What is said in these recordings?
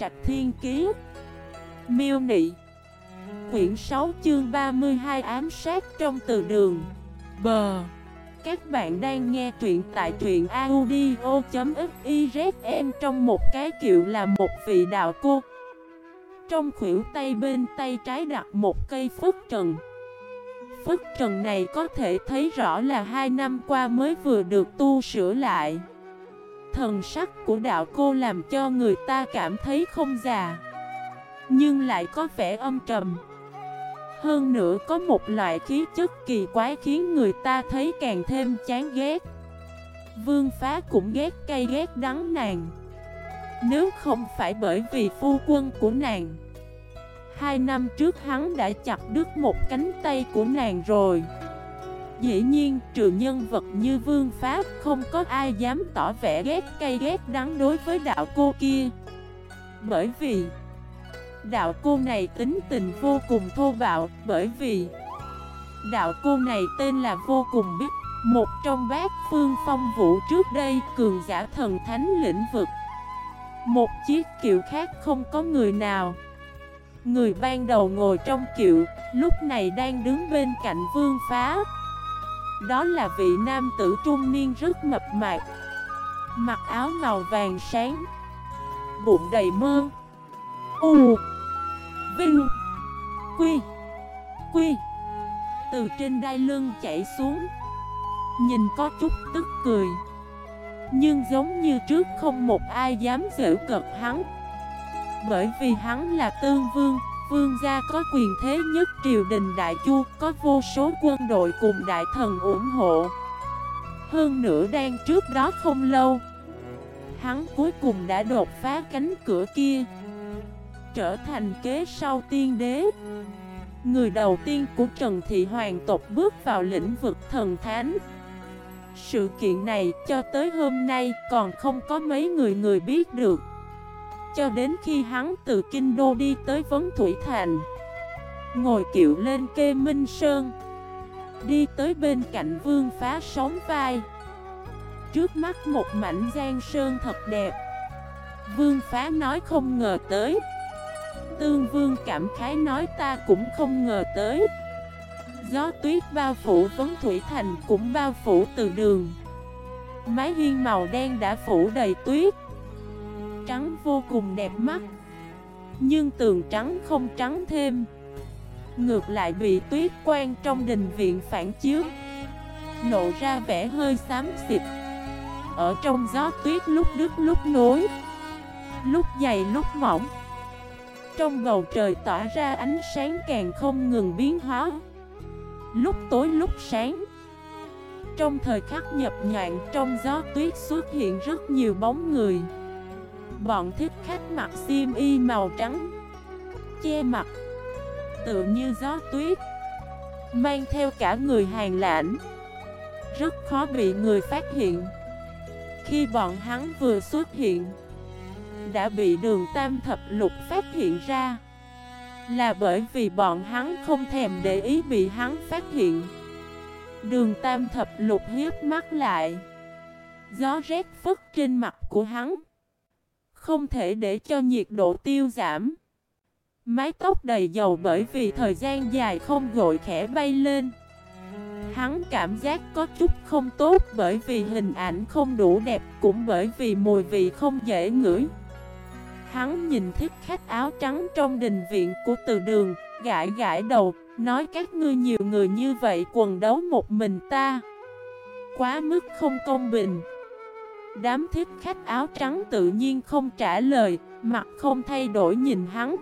Trạch Thiên Kiế Miêu Nị. Quyển 6 chương 32 ám sát trong từ đường. Bờ. Các bạn đang nghe truyện tại truyện audio.xyzm trong một cái kiệu là một vị đạo cô. Trong khuỷu tay bên tay trái đặt một cây phất trần. Phất trần này có thể thấy rõ là hai năm qua mới vừa được tu sửa lại. Thần sắc của đạo cô làm cho người ta cảm thấy không già, Nhưng lại có vẻ âm trầm. Hơn nữa có một loại khí chất kỳ quái khiến người ta thấy càng thêm chán ghét. Vương phá cũng ghét cay ghét đắng nàng, Nếu không phải bởi vì phu quân của nàng. Hai năm trước hắn đã chặt đứt một cánh tay của nàng rồi. Dĩ nhiên, trừ nhân vật như Vương Pháp không có ai dám tỏ vẻ ghét cay ghét đắng đối với đạo cô kia. Bởi vì Đạo cô này tính tình vô cùng thô bạo Bởi vì Đạo cô này tên là vô cùng biết Một trong bát phương phong vũ trước đây cường giả thần thánh lĩnh vực. Một chiếc kiệu khác không có người nào. Người ban đầu ngồi trong kiệu Lúc này đang đứng bên cạnh vương phá đó là vị nam tử trung niên rất mập mạp. Mặc áo màu vàng sáng. Bụng đầy mơ. U. Vinh. Quy. Quy. Từ trên đai lưng chạy xuống. Nhìn có chút tức cười. Nhưng giống như trước không một ai dám giễu cợt hắn. Bởi vì hắn là tương vương. Vương gia có quyền thế nhất triều đình Đại Chu, có vô số quân đội cùng đại thần ủng hộ. Hơn nữa đang trước đó không lâu, hắn cuối cùng đã đột phá cánh cửa kia, trở thành kế sau tiên đế. Người đầu tiên của Trần Thị Hoàng tộc bước vào lĩnh vực thần thánh. Sự kiện này cho tới hôm nay còn không có mấy người người biết được cho đến khi hắn từ Kinh Đô đi tới Vấn Thủy Thành. Ngồi kiệu lên kê Minh Sơn. Đi tới bên cạnh vương phá sóng vai. Trước mắt một mảnh giang sơn thật đẹp. Vương phá nói không ngờ tới. Tương vương cảm khái nói ta cũng không ngờ tới. Gió tuyết bao phủ Vấn Thủy Thành cũng bao phủ từ đường. Mái hiên màu đen đã phủ đầy tuyết trắng vô cùng đẹp mắt. Nhưng tường trắng không trắng thêm. Ngược lại bị tuyết quang trong đình viện phản chiếu Lộ ra vẻ hơi xám xịt. Ở trong gió tuyết lúc đứt lúc nối, Lúc dày lúc mỏng. Trong bầu trời tỏa ra ánh sáng càng không ngừng biến hóa. Lúc tối lúc sáng, Trong thời khắc nhập nhạn trong gió tuyết xuất hiện rất nhiều bóng người. Bọn thích khách mặc xiêm y màu trắng, Che mặt Tự như gió tuyết, Mang theo cả người hàng lãnh. Rất khó bị người phát hiện. Khi bọn hắn vừa xuất hiện, Đã bị đường tam thập lục phát hiện ra. Là bởi vì bọn hắn không thèm để ý bị hắn phát hiện. Đường tam thập lục hiếp mắt lại. Gió rét phất trên mặt của hắn không thể để cho nhiệt độ tiêu giảm. Mái tóc đầy dầu bởi vì thời gian dài không gội khẽ bay lên. Hắn cảm giác có chút không tốt bởi vì hình ảnh không đủ đẹp Cũng bởi vì mùi vị không dễ ngửi. Hắn nhìn thích khách áo trắng trong đình viện của từ đường, Gãi gãi đầu, Nói các ngươi nhiều người như vậy quần đấu một mình ta. Quá mức không công bình. Đám thiết khách áo trắng tự nhiên không trả lời, mặt không thay đổi nhìn hắn.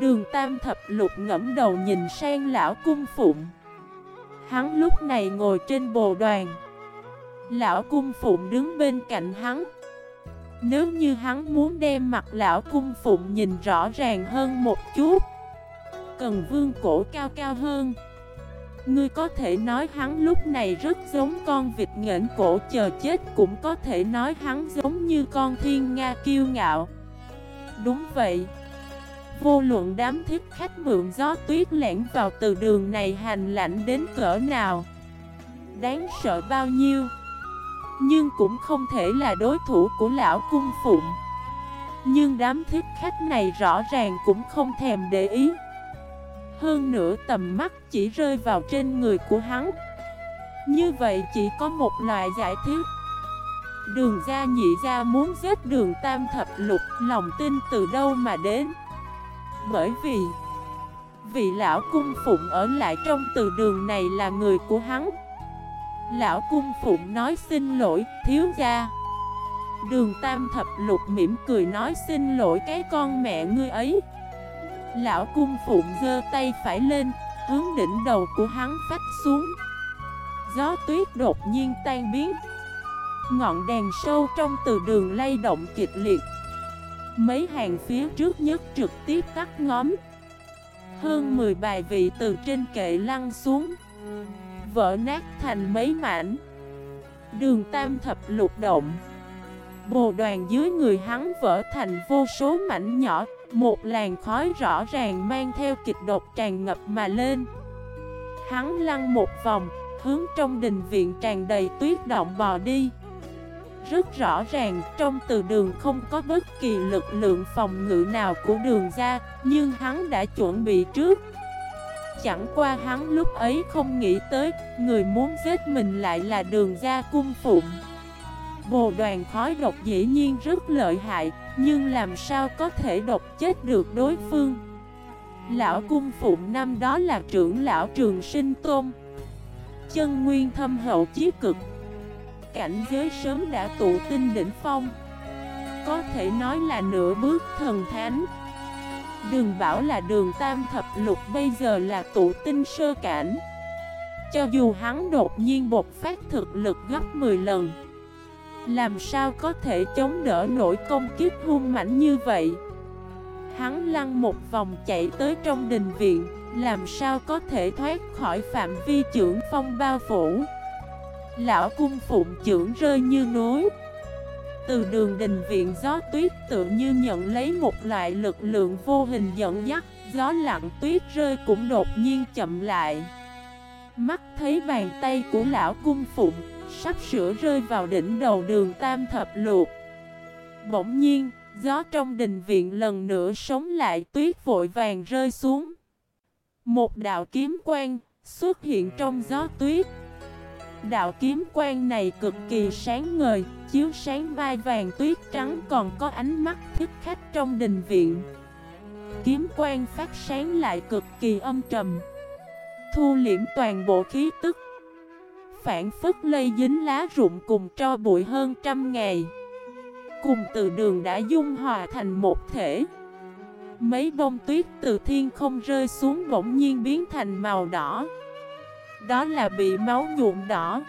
Đường tam thập lục ngẫm đầu nhìn sang lão cung phụng. Hắn lúc này ngồi trên bồ đoàn. Lão cung phụng đứng bên cạnh hắn. Nếu như hắn muốn đem mặt lão cung phụng nhìn rõ ràng hơn một chút Cần vương cổ cao cao hơn Ngươi có thể nói hắn lúc này rất giống con vịt nghển cổ, chờ chết Cũng có thể nói hắn giống như con thiên nga kiêu ngạo. Đúng vậy. Vô luận đám thiết khách mượn gió tuyết lẻn vào từ đường này hành lạnh đến cỡ nào, Đáng sợ bao nhiêu. Nhưng cũng không thể là đối thủ của lão cung phụng. Nhưng đám thiết khách này rõ ràng cũng không thèm để ý. Hơn nữa tầm mắt chỉ rơi vào trên người của hắn. Như vậy chỉ có một loại giải thích. Đường gia nhị gia muốn giết đường tam thập lục, Lòng tin từ đâu mà đến? Bởi vì Vị lão cung phụng ở lại trong từ đường này là người của hắn. Lão cung phụng nói xin lỗi, thiếu gia. Đường tam thập lục mỉm cười nói xin lỗi cái con mẹ ngươi ấy. Lão cung phụng giơ tay phải lên, Hướng đỉnh đầu của hắn phách xuống. Gió tuyết đột nhiên tan biến. Ngọn đèn sâu trong từ đường lay động kịch liệt. Mấy hàng phía trước nhất trực tiếp tắt ngóm. Hơn 10 bài vị từ trên kệ lăn xuống. Vỡ nát thành mấy mảnh. Đường tam thập lục động. Bồ đoàn dưới người hắn vỡ thành vô số mảnh nhỏ. Một làn khói rõ ràng mang theo kịch độc tràn ngập mà lên. Hắn lăn một vòng, Hướng trong đình viện tràn đầy tuyết động bò đi. Rất rõ ràng, trong từ đường không có bất kỳ lực lượng phòng ngự nào của đường ra, Nhưng hắn đã chuẩn bị trước. Chẳng qua hắn lúc ấy không nghĩ tới, Người muốn giết mình lại là đường ra cung phụng. Bồ đoàn khói độc dĩ nhiên rất lợi hại, Nhưng làm sao có thể độc chết được đối phương? Lão cung phụng năm đó là trưởng lão trường sinh tôn. Chân nguyên thâm hậu chí cực. Cảnh giới sớm đã tụ tinh đỉnh phong. Có thể nói là nửa bước thần thánh. Đừng bảo là đường tam thập lục bây giờ là tụ tinh sơ cảnh. Cho dù hắn đột nhiên bột phát thực lực gấp 10 lần làm sao có thể chống đỡ nổi công kiếp hung mãnh như vậy? Hắn lăn một vòng chạy tới trong đình viện, Làm sao có thể thoát khỏi phạm vi trưởng phong bao phủ? Lão cung phụng trưởng rơi như núi. Từ đường đình viện gió tuyết tự như nhận lấy một loại lực lượng vô hình dẫn dắt, Gió lặng tuyết rơi cũng đột nhiên chậm lại. Mắt thấy bàn tay của lão cung phụng Sắp sửa rơi vào đỉnh đầu đường tam thập luộc Bỗng nhiên, gió trong đình viện lần nữa sống lại tuyết vội vàng rơi xuống Một đạo kiếm quang xuất hiện trong gió tuyết Đạo kiếm quang này cực kỳ sáng ngời, chiếu sáng vai vàng tuyết trắng còn có ánh mắt thích khách trong đình viện. Kiếm quang phát sáng lại cực kỳ âm trầm, thu liễm toàn bộ khí tức. Phản phức lây dính lá rụng cùng cho bụi hơn trăm ngày. Cùng từ đường đã dung hòa thành một thể. Mấy bông tuyết từ thiên không rơi xuống bỗng nhiên biến thành màu đỏ. Đó là bị máu nhuộm đỏ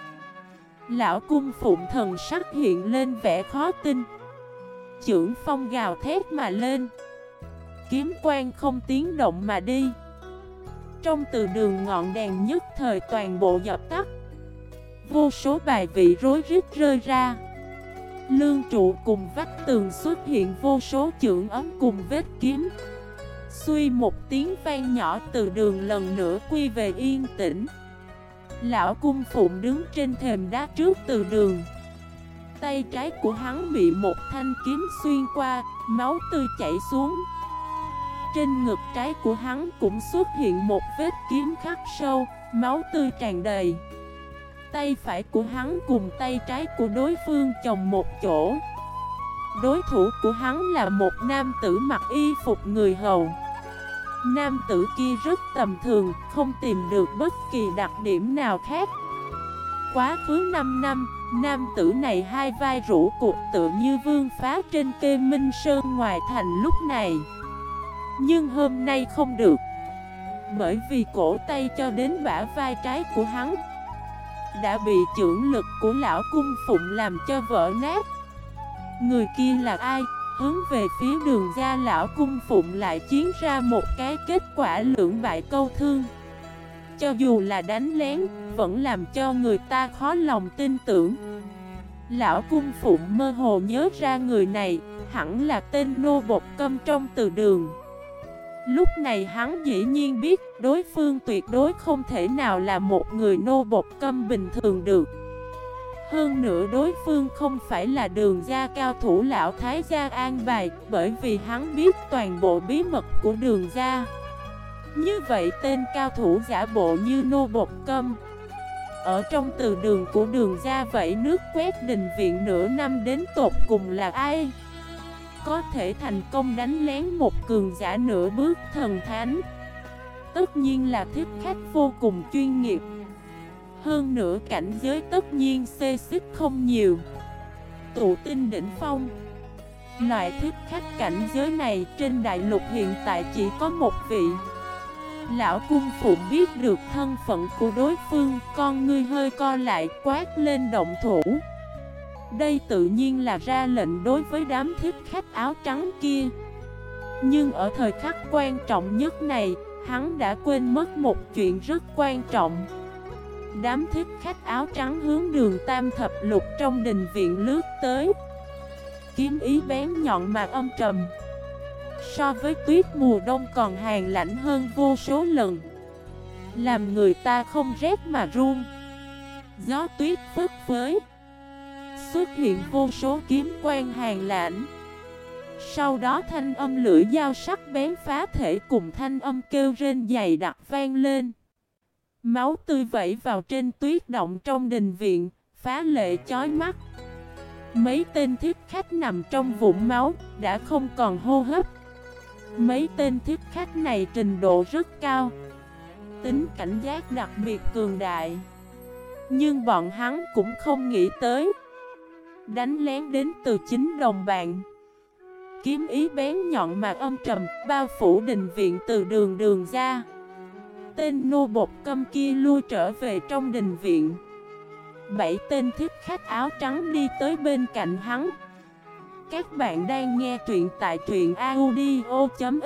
Lão cung phụng thần sắc hiện lên vẻ khó tin Chưởng phong gào thét mà lên Kiếm quan không tiếng động mà đi Trong từ đường ngọn đèn nhất thời toàn bộ dập tắt Vô số bài vị rối rít rơi ra. Lương trụ cùng vách tường xuất hiện vô số chưởng ấm cùng vết kiếm Xuy một tiếng vang nhỏ từ đường lần nữa quy về yên tĩnh. Lão cung phụng đứng trên thềm đá trước từ đường. Tay trái của hắn bị một thanh kiếm xuyên qua, máu tươi chảy xuống. Trên ngực trái của hắn cũng xuất hiện một vết kiếm khắc sâu, máu tươi tràn đầy. Tay phải của hắn cùng tay trái của đối phương chồng một chỗ. Đối thủ của hắn là một nam tử mặc y phục người hầu. Nam tử kia rất tầm thường, không tìm được bất kỳ đặc điểm nào khác. Quá khứ 5 năm, nam tử này hai vai rũ cuộc tự như vương phá trên kê Minh Sơn ngoài thành lúc này. Nhưng hôm nay không được. Bởi vì cổ tay cho đến bả vai trái của hắn đã bị trưởng lực của lão cung phụng làm cho vỡ nát. Người kia là ai? Hướng về phía đường ra lão cung phụng lại chiến ra một cái kết quả lưỡng bại câu thương. Cho dù là đánh lén, vẫn làm cho người ta khó lòng tin tưởng. Lão cung phụng mơ hồ nhớ ra người này, hẳn là tên nô bột câm trong từ đường. Lúc này hắn dĩ nhiên biết đối phương tuyệt đối không thể nào là một người nô bột câm bình thường được. Hơn nữa đối phương không phải là đường gia cao thủ lão Thái gia an bài, Bởi vì hắn biết toàn bộ bí mật của đường gia. Như vậy tên cao thủ giả bộ như nô bột câm, Ở trong từ đường của đường gia vậy nước quét đình viện nửa năm đến tột cùng là ai? Có thể thành công đánh lén một cường giả nửa bước thần thánh. Tất nhiên là thiết khách vô cùng chuyên nghiệp. Hơn nữa cảnh giới tất nhiên xê xích không nhiều. Tụ tinh đỉnh phong. Loại thiết khách cảnh giới này trên đại lục hiện tại chỉ có một vị. Lão cung phụ biết được thân phận của đối phương, Con ngươi hơi co lại, quát lên động thủ. Đây tự nhiên là ra lệnh đối với đám thích khách áo trắng kia. Nhưng ở thời khắc quan trọng nhất này, Hắn đã quên mất một chuyện rất quan trọng. Đám thích khách áo trắng hướng đường tam thập lục trong đình viện lướt tới. Kiếm ý bén nhọn mà âm trầm. So với tuyết mùa đông còn hàng lạnh hơn vô số lần. Làm người ta không rét mà run. Gió tuyết phất phới. Xuất hiện vô số kiếm quan hàng lạnh Sau đó thanh âm lưỡi dao sắc bén phá thể cùng thanh âm kêu rên dày đặc vang lên Máu tươi vẩy vào trên tuyết động trong đình viện, phá lệ chói mắt. Mấy tên thiết khách nằm trong vũng máu, đã không còn hô hấp. Mấy tên thiết khách này trình độ rất cao. Tính cảnh giác đặc biệt cường đại. Nhưng bọn hắn cũng không nghĩ tới. Đánh lén đến từ chính đồng bạn. Kiếm ý bén nhọn mà âm trầm, bao phủ đình viện từ đường đường ra. Tên nô bột câm kia lui trở về trong đình viện. Bảy tên thiết khách áo trắng đi tới bên cạnh hắn. Các bạn đang nghe truyện tại truyện audio.fif